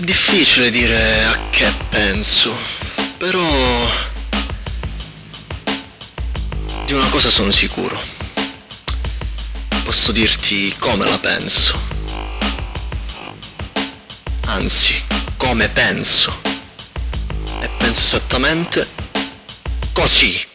difficile dire a che penso, però di una cosa sono sicuro. Posso dirti come la penso. Anzi, come penso. E penso esattamente così.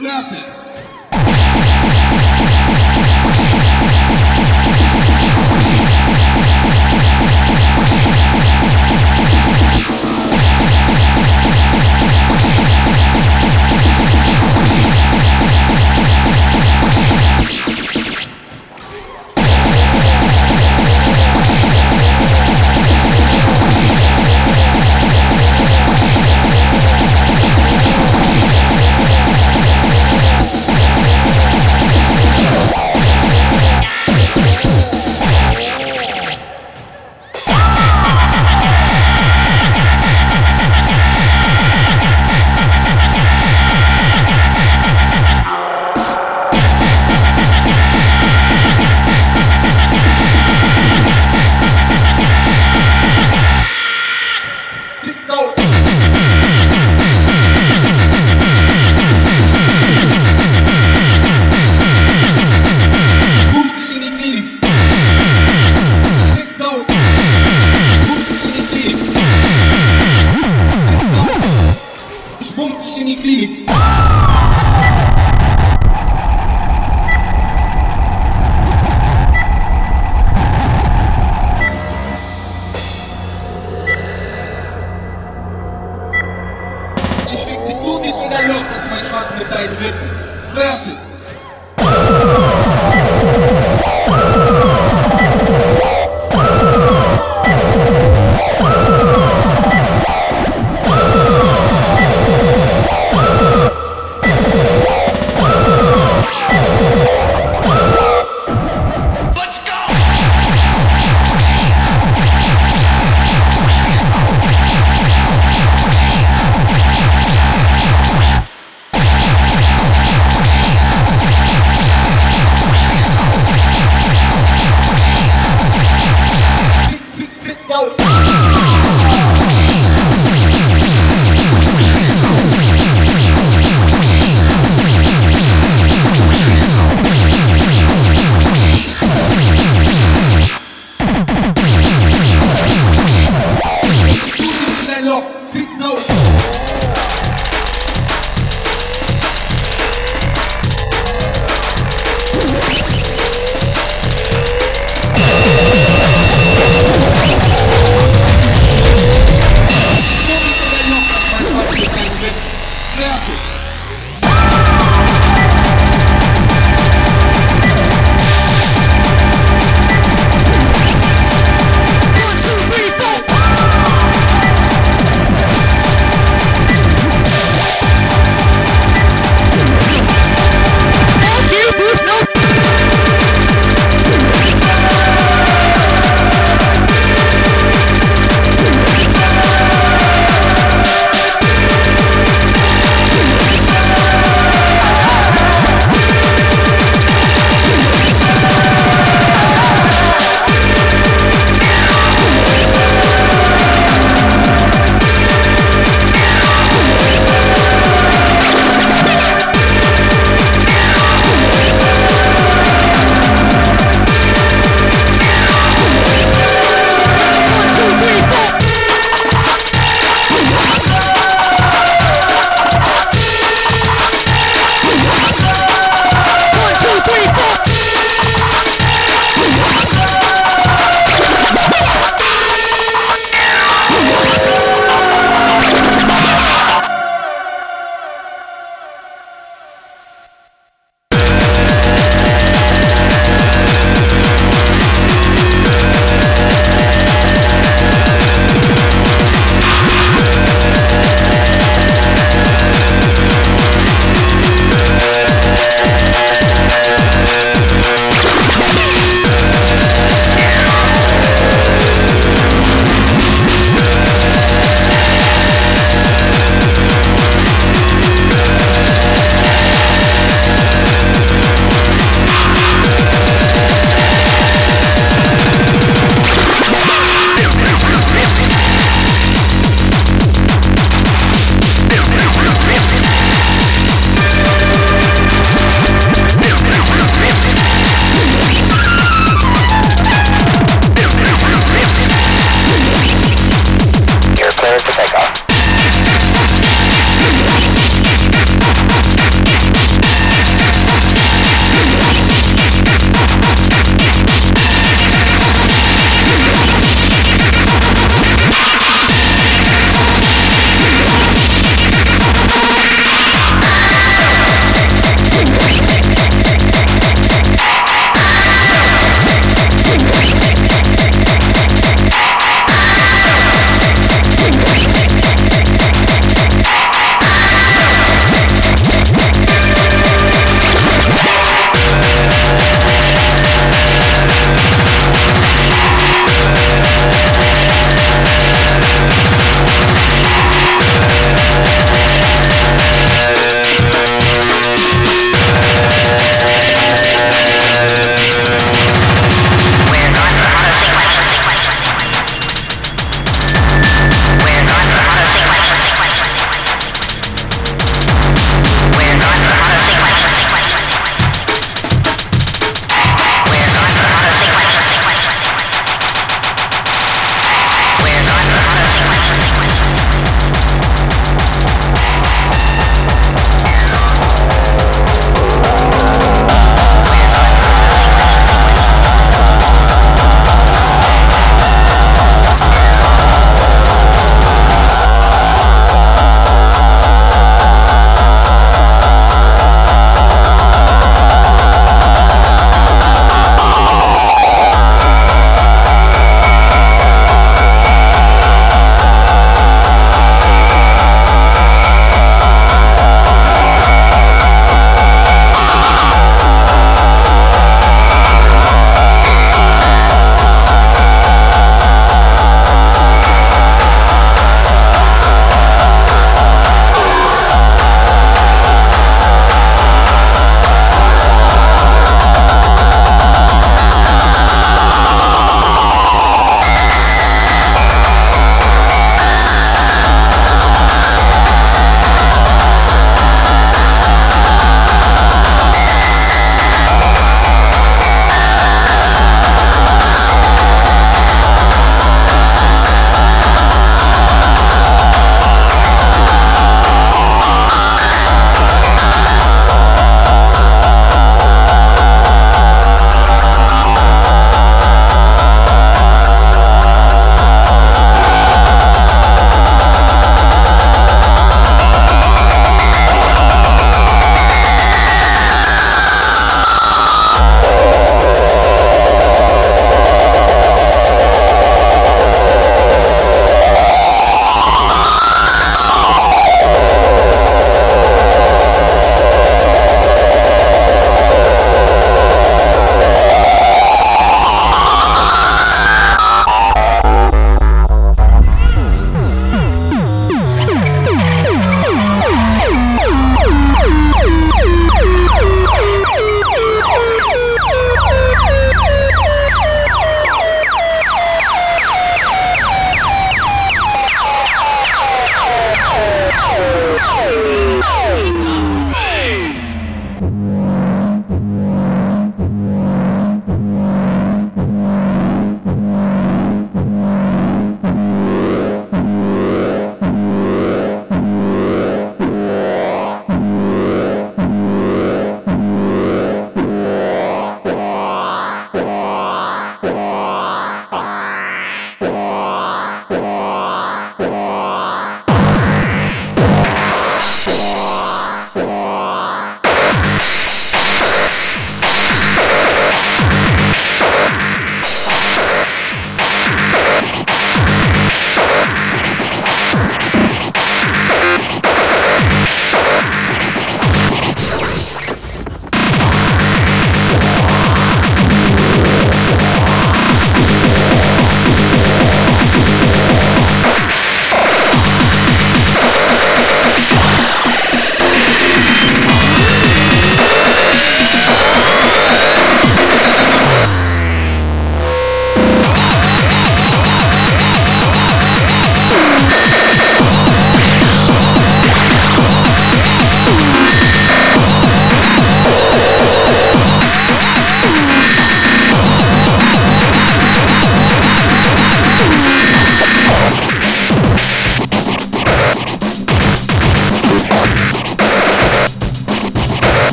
nothing.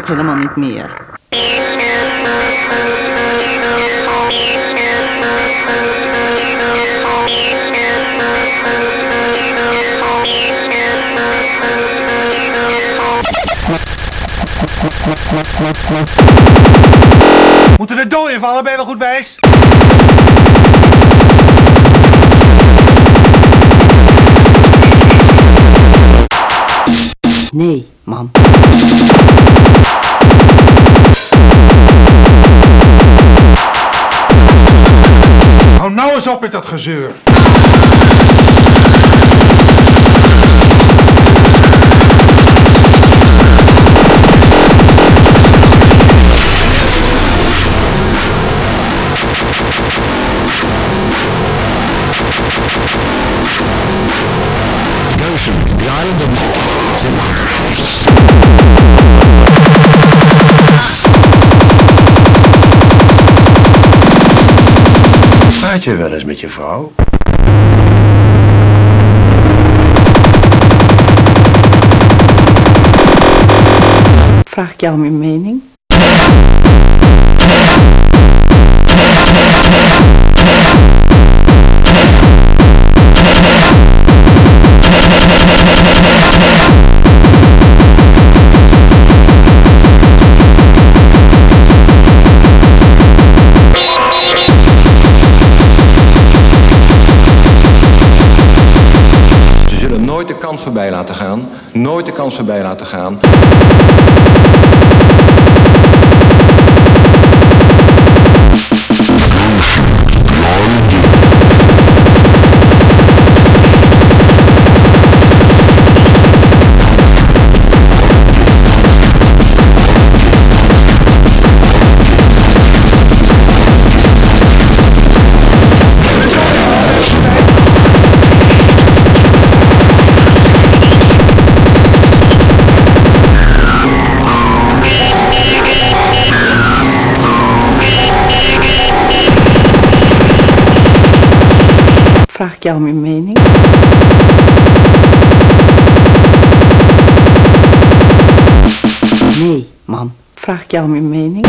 Ook helemaal niet meer. Moeten er dood invallen, ben je wel goed wijs? Nee, mam. Hou nou eens op met dat gezeur. Praat je wel eens met je vrouw? Vraag ik jou je mening? Nooit de kans voorbij laten gaan. Vraag ik jou je mening? Nee, mam. Vraag ik jou om je mening?